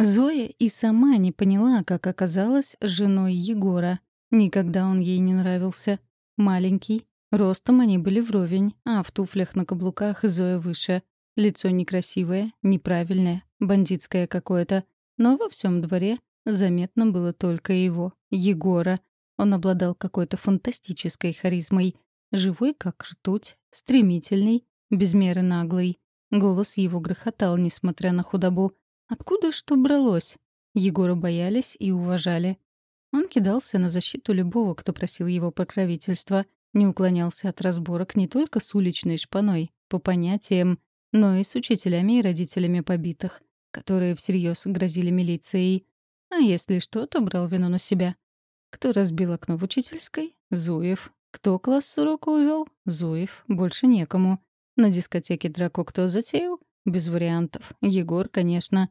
Зоя и сама не поняла, как оказалась женой Егора. Никогда он ей не нравился. Маленький, ростом они были вровень, а в туфлях на каблуках Зоя выше. Лицо некрасивое, неправильное, бандитское какое-то. Но во всем дворе заметно было только его, Егора. Он обладал какой-то фантастической харизмой. Живой, как ртуть, стремительный, без меры наглый. Голос его грохотал, несмотря на худобу. Откуда что бралось? Егора боялись и уважали. Он кидался на защиту любого, кто просил его покровительства, не уклонялся от разборок не только с уличной шпаной, по понятиям, но и с учителями и родителями побитых, которые всерьез грозили милицией. А если что, то брал вину на себя. Кто разбил окно в учительской? Зуев. Кто класс с урока увел? Зуев. Больше некому. На дискотеке драку кто затеял? Без вариантов. Егор, конечно.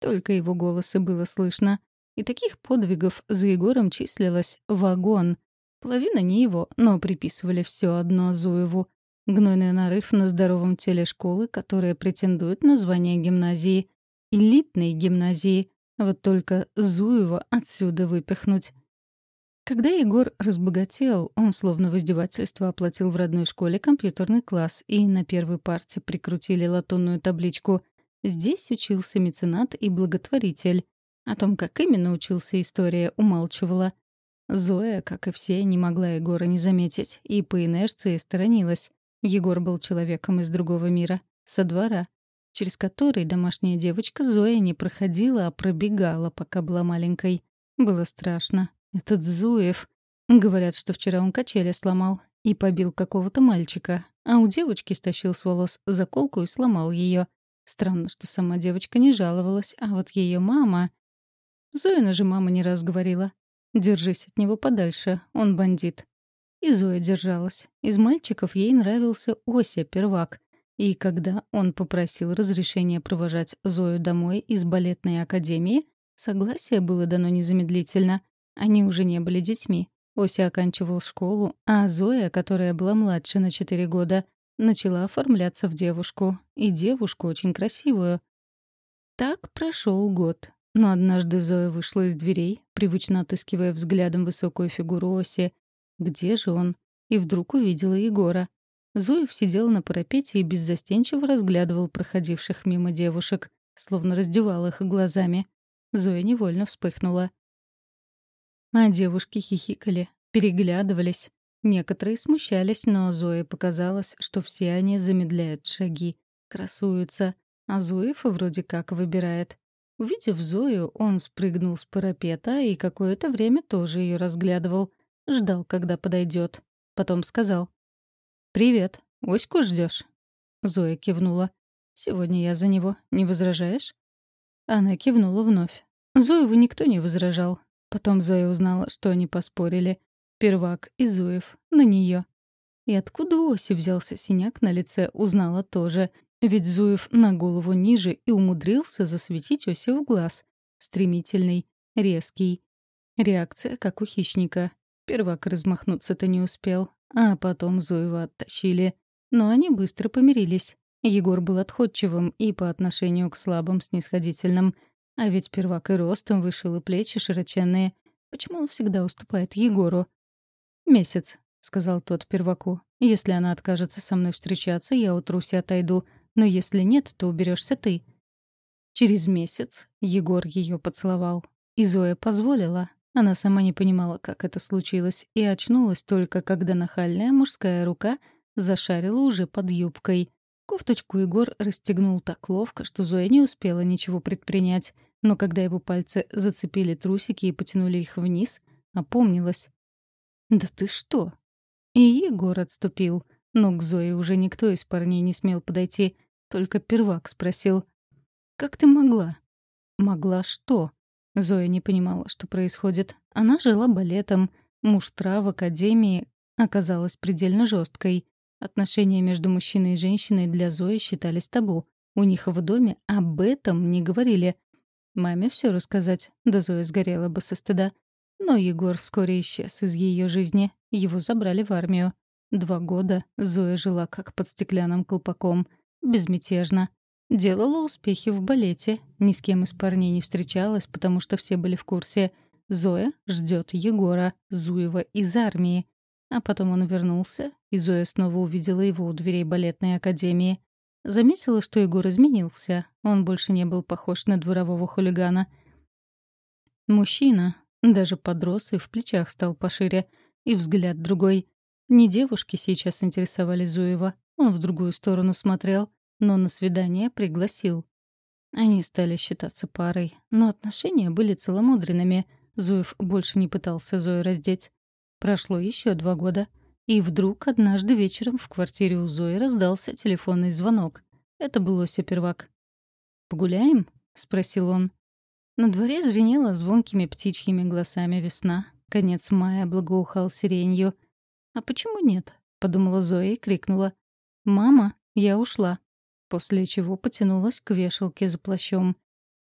Только его голос и было слышно. И таких подвигов за Егором числилось вагон. Половина не его, но приписывали все одно Зуеву. Гнойный нарыв на здоровом теле школы, которая претендует на звание гимназии. Элитной гимназии. Вот только Зуева отсюда выпихнуть. Когда Егор разбогател, он словно в издевательство оплатил в родной школе компьютерный класс и на первой парте прикрутили латунную табличку «Здесь учился меценат и благотворитель». О том, как именно учился, история умалчивала. Зоя, как и все, не могла Егора не заметить и по инерции сторонилась. Егор был человеком из другого мира, со двора, через который домашняя девочка Зоя не проходила, а пробегала, пока была маленькой. Было страшно. Этот Зуев. Говорят, что вчера он качели сломал и побил какого-то мальчика, а у девочки стащил с волос заколку и сломал ее. Странно, что сама девочка не жаловалась, а вот ее мама... Зоина же мама не раз говорила. «Держись от него подальше, он бандит». И Зоя держалась. Из мальчиков ей нравился Ося, первак. И когда он попросил разрешения провожать Зою домой из балетной академии, согласие было дано незамедлительно. Они уже не были детьми. Ося оканчивал школу, а Зоя, которая была младше на 4 года, начала оформляться в девушку. И девушку очень красивую. Так прошел год. Но однажды Зоя вышла из дверей, привычно отыскивая взглядом высокую фигуру Оси. Где же он? И вдруг увидела Егора. Зоев сидел на парапете и беззастенчиво разглядывал проходивших мимо девушек, словно раздевал их глазами. Зоя невольно вспыхнула. А девушки хихикали, переглядывались. Некоторые смущались, но Зое показалось, что все они замедляют шаги, красуются, а Зоев вроде как выбирает. Увидев Зою, он спрыгнул с парапета и какое-то время тоже ее разглядывал. Ждал, когда подойдет. Потом сказал. «Привет. Оську ждешь? Зоя кивнула. «Сегодня я за него. Не возражаешь?» Она кивнула вновь. Зоеву никто не возражал. Потом Зоя узнала, что они поспорили. Первак и Зуев. На нее. И откуда у Оси взялся синяк на лице, узнала тоже. Ведь Зуев на голову ниже и умудрился засветить Оси в глаз. Стремительный, резкий. Реакция, как у хищника. Первак размахнуться-то не успел, а потом Зуева оттащили. Но они быстро помирились. Егор был отходчивым и по отношению к слабым снисходительным. А ведь первак и ростом вышел, и плечи широченные. Почему он всегда уступает Егору? «Месяц», — сказал тот перваку. «Если она откажется со мной встречаться, я утрусь и отойду. Но если нет, то уберешься ты». Через месяц Егор ее поцеловал. И Зоя позволила. Она сама не понимала, как это случилось, и очнулась только, когда нахальная мужская рука зашарила уже под юбкой. Кофточку Егор расстегнул так ловко, что Зоя не успела ничего предпринять. Но когда его пальцы зацепили трусики и потянули их вниз, опомнилась. «Да ты что?» И Егор отступил. Но к Зое уже никто из парней не смел подойти. Только первак спросил. «Как ты могла?» «Могла что?» Зоя не понимала, что происходит. Она жила балетом. Муштра в академии оказалась предельно жесткой. Отношения между мужчиной и женщиной для Зои считались табу. У них в доме об этом не говорили. Маме все рассказать, да Зоя сгорела бы со стыда. Но Егор вскоре исчез из ее жизни. Его забрали в армию. Два года Зоя жила как под стеклянным колпаком. Безмятежно. Делала успехи в балете, ни с кем из парней не встречалась, потому что все были в курсе. Зоя ждет Егора Зуева из армии. А потом он вернулся, и Зоя снова увидела его у дверей балетной академии. Заметила, что Егор изменился. Он больше не был похож на дворового хулигана. Мужчина, даже подрос и в плечах стал пошире, и взгляд другой. Не девушки сейчас интересовали Зуева. Он в другую сторону смотрел, но на свидание пригласил. Они стали считаться парой, но отношения были целомудренными. Зуев больше не пытался Зою раздеть. Прошло еще два года. И вдруг однажды вечером в квартире у Зои раздался телефонный звонок. Это был Ося Первак. «Погуляем?» — спросил он. На дворе звенела звонкими птичьими голосами весна. Конец мая благоухал сиренью. «А почему нет?» — подумала Зоя и крикнула. «Мама, я ушла». После чего потянулась к вешалке за плащом.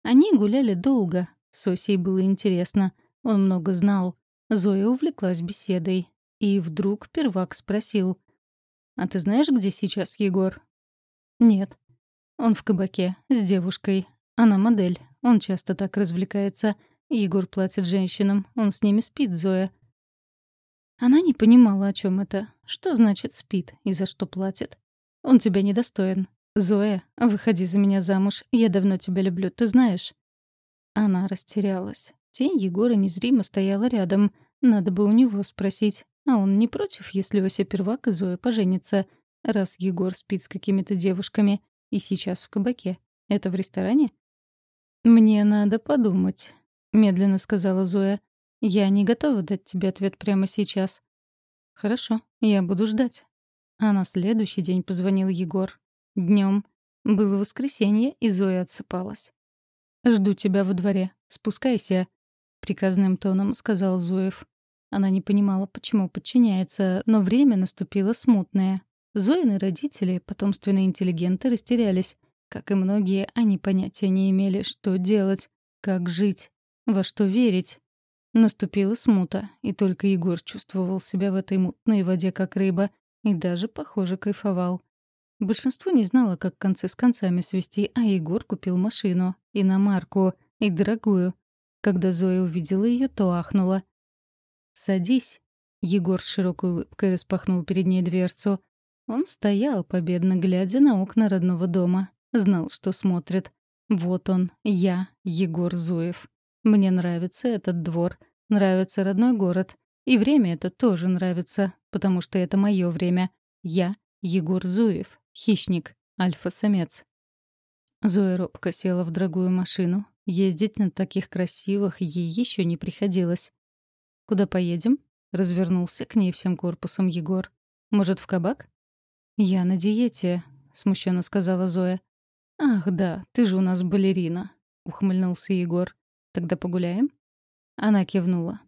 Они гуляли долго. Сосей было интересно. Он много знал. Зоя увлеклась беседой. И вдруг первак спросил. «А ты знаешь, где сейчас Егор?» «Нет». «Он в кабаке, с девушкой. Она модель. Он часто так развлекается. Егор платит женщинам. Он с ними спит, Зоя». Она не понимала, о чем это. Что значит спит и за что платит? Он тебя недостоин. Зоя, выходи за меня замуж. Я давно тебя люблю, ты знаешь. Она растерялась. Тень Егора незримо стояла рядом. Надо бы у него спросить. А он не против, если Ося Первак и Зоя поженятся, раз Егор спит с какими-то девушками и сейчас в кабаке. Это в ресторане? «Мне надо подумать», — медленно сказала Зоя. «Я не готова дать тебе ответ прямо сейчас». «Хорошо, я буду ждать». А на следующий день позвонил Егор. Днем. Было воскресенье, и Зоя отсыпалась. «Жду тебя во дворе. Спускайся», — приказным тоном сказал Зоев. Она не понимала, почему подчиняется, но время наступило смутное. Зоины родители, потомственные интеллигенты, растерялись. Как и многие, они понятия не имели, что делать, как жить, во что верить. Наступила смута, и только Егор чувствовал себя в этой мутной воде, как рыба, и даже, похоже, кайфовал. Большинство не знало, как концы с концами свести, а Егор купил машину, иномарку, и дорогую. Когда Зоя увидела ее, то ахнула. «Садись». Егор с широкой улыбкой распахнул перед ней дверцу. Он стоял, победно глядя на окна родного дома. Знал, что смотрит. Вот он, я, Егор Зуев. Мне нравится этот двор, нравится родной город. И время это тоже нравится, потому что это мое время. Я, Егор Зуев, хищник, альфа-самец. Зоя робко села в дорогую машину. Ездить на таких красивых ей еще не приходилось. «Куда поедем?» — развернулся к ней всем корпусом Егор. «Может, в кабак?» «Я на диете», — смущенно сказала Зоя. «Ах, да, ты же у нас балерина», — ухмыльнулся Егор. «Тогда погуляем?» Она кивнула.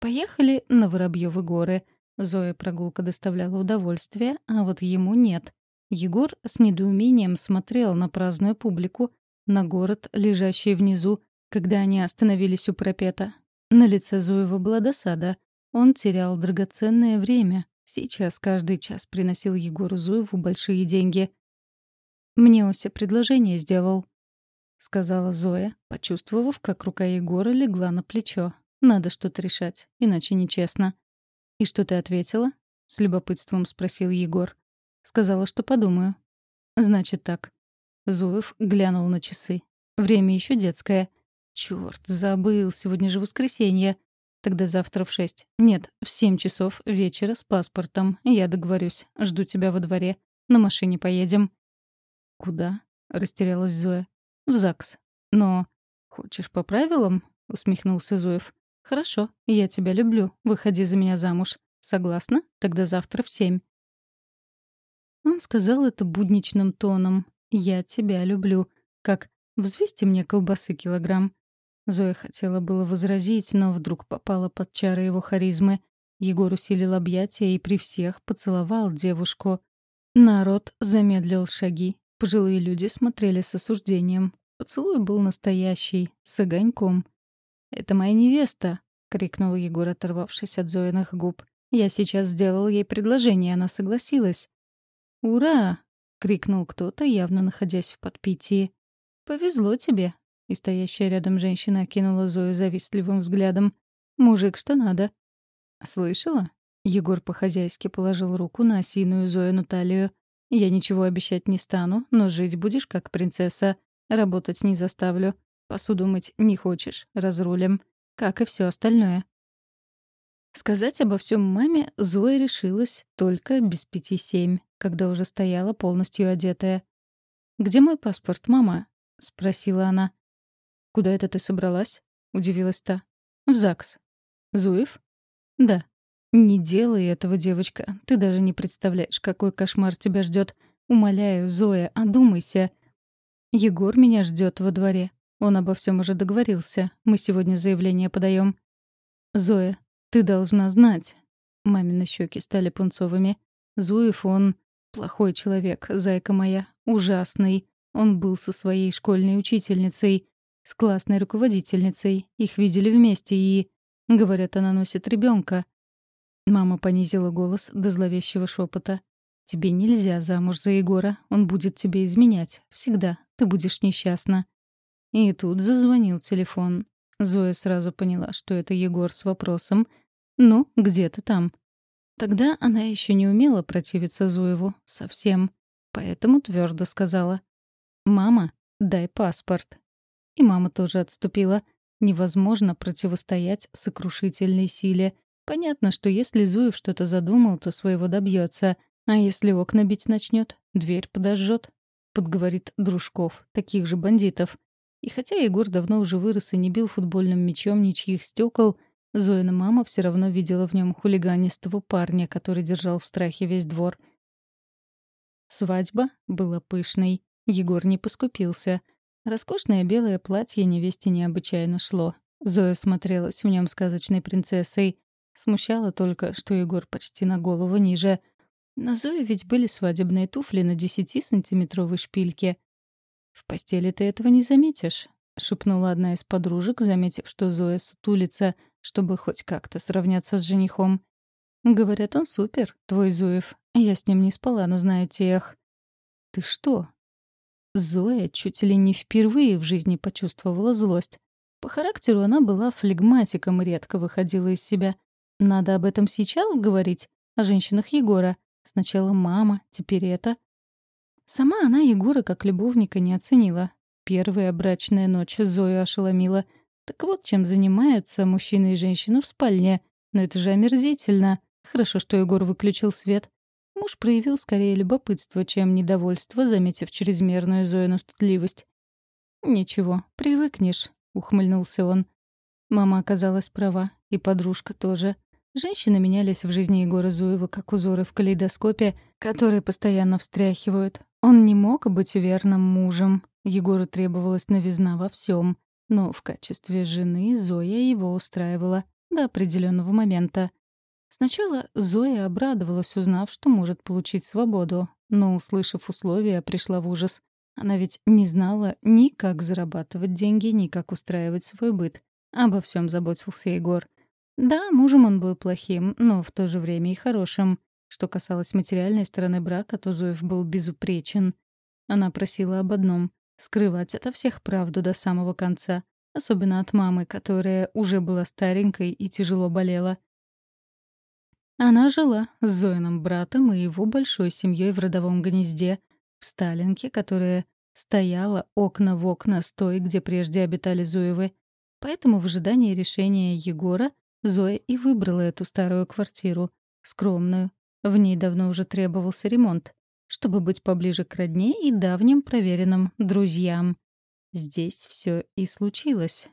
«Поехали на Воробьёвы горы». Зоя прогулка доставляла удовольствие, а вот ему нет. Егор с недоумением смотрел на праздную публику, на город, лежащий внизу, когда они остановились у пропета. На лице Зуева была досада. Он терял драгоценное время. Сейчас каждый час приносил Егору Зуеву большие деньги. «Мне Ося предложение сделал», — сказала Зоя, почувствовав, как рука Егора легла на плечо. «Надо что-то решать, иначе нечестно». «И что ты ответила?» — с любопытством спросил Егор. Сказала, что подумаю. «Значит так». Зуев глянул на часы. «Время еще детское. Черт, забыл, сегодня же воскресенье. Тогда завтра в шесть. Нет, в семь часов вечера с паспортом. Я договорюсь. Жду тебя во дворе. На машине поедем. Куда? Растерялась Зоя. В ЗАГС. Но... Хочешь по правилам? Усмехнулся Зоев. Хорошо, я тебя люблю. Выходи за меня замуж. Согласна? Тогда завтра в семь. Он сказал это будничным тоном. «Я тебя люблю». Как «Взвесьте мне колбасы килограмм». Зоя хотела было возразить, но вдруг попала под чары его харизмы. Егор усилил объятия и при всех поцеловал девушку. Народ замедлил шаги. Пожилые люди смотрели с осуждением. Поцелуй был настоящий, с огоньком. «Это моя невеста!» — крикнул Егор, оторвавшись от Зоиных губ. «Я сейчас сделал ей предложение, она согласилась». «Ура!» — крикнул кто-то, явно находясь в подпитии. «Повезло тебе», — и стоящая рядом женщина окинула Зою завистливым взглядом. «Мужик, что надо?» «Слышала?» Егор по-хозяйски положил руку на осиную Зоину талию. «Я ничего обещать не стану, но жить будешь как принцесса. Работать не заставлю. Посуду мыть не хочешь, разрулим. Как и все остальное». Сказать обо всем маме Зоя решилась только без пяти семь, когда уже стояла полностью одетая. «Где мой паспорт, мама?» — спросила она. «Куда это ты собралась?» — удивилась та. «В ЗАГС». «Зуев?» «Да». «Не делай этого, девочка. Ты даже не представляешь, какой кошмар тебя ждет. Умоляю, Зоя, одумайся. Егор меня ждет во дворе. Он обо всем уже договорился. Мы сегодня заявление подаем. Зоя, ты должна знать. Мамины щеки стали пунцовыми. Зуев, он плохой человек, зайка моя, ужасный. Он был со своей школьной учительницей, с классной руководительницей. Их видели вместе и... Говорят, она носит ребенка. Мама понизила голос до зловещего шепота. «Тебе нельзя замуж за Егора. Он будет тебе изменять. Всегда. Ты будешь несчастна». И тут зазвонил телефон. Зоя сразу поняла, что это Егор с вопросом «Ну, где ты там?» Тогда она еще не умела противиться Зуеву. Совсем. Поэтому твердо сказала. «Мама, дай паспорт». И мама тоже отступила. Невозможно противостоять сокрушительной силе. Понятно, что если Зуев что-то задумал, то своего добьется. А если окна бить начнет, дверь подожжет. Подговорит дружков, таких же бандитов. И хотя Егор давно уже вырос и не бил футбольным мячом ничьих стекол, Зоина мама все равно видела в нем хулиганистого парня, который держал в страхе весь двор. Свадьба была пышной. Егор не поскупился. Роскошное белое платье невесте необычайно шло. Зоя смотрелась в нем сказочной принцессой. Смущало только, что Егор почти на голову ниже. На Зое ведь были свадебные туфли на 10-сантиметровой шпильке. «В постели ты этого не заметишь», — шепнула одна из подружек, заметив, что Зоя сутулится, чтобы хоть как-то сравняться с женихом. «Говорят, он супер, твой Зуев. Я с ним не спала, но знаю тех». «Ты что?» Зоя чуть ли не впервые в жизни почувствовала злость. По характеру она была флегматиком и редко выходила из себя. Надо об этом сейчас говорить? О женщинах Егора. Сначала мама, теперь это. Сама она Егора как любовника не оценила. Первая брачная ночь Зою ошеломила — так вот, чем занимаются мужчина и женщина в спальне. Но это же омерзительно. Хорошо, что Егор выключил свет. Муж проявил скорее любопытство, чем недовольство, заметив чрезмерную Зоину стыдливость. «Ничего, привыкнешь», — ухмыльнулся он. Мама оказалась права, и подружка тоже. Женщины менялись в жизни Егора Зуева, как узоры в калейдоскопе, которые постоянно встряхивают. Он не мог быть верным мужем. Егору требовалась новизна во всем. Но в качестве жены Зоя его устраивала до определенного момента. Сначала Зоя обрадовалась, узнав, что может получить свободу, но, услышав условия, пришла в ужас. Она ведь не знала ни как зарабатывать деньги, ни как устраивать свой быт. Обо всем заботился Егор. Да, мужем он был плохим, но в то же время и хорошим. Что касалось материальной стороны брака, то Зоев был безупречен. Она просила об одном скрывать ото всех правду до самого конца, особенно от мамы, которая уже была старенькой и тяжело болела. Она жила с Зоиным братом и его большой семьей в родовом гнезде, в Сталинке, которая стояла окна в окна с той, где прежде обитали Зуевы. Поэтому в ожидании решения Егора Зоя и выбрала эту старую квартиру, скромную. В ней давно уже требовался ремонт чтобы быть поближе к родне и давним проверенным друзьям. Здесь все и случилось.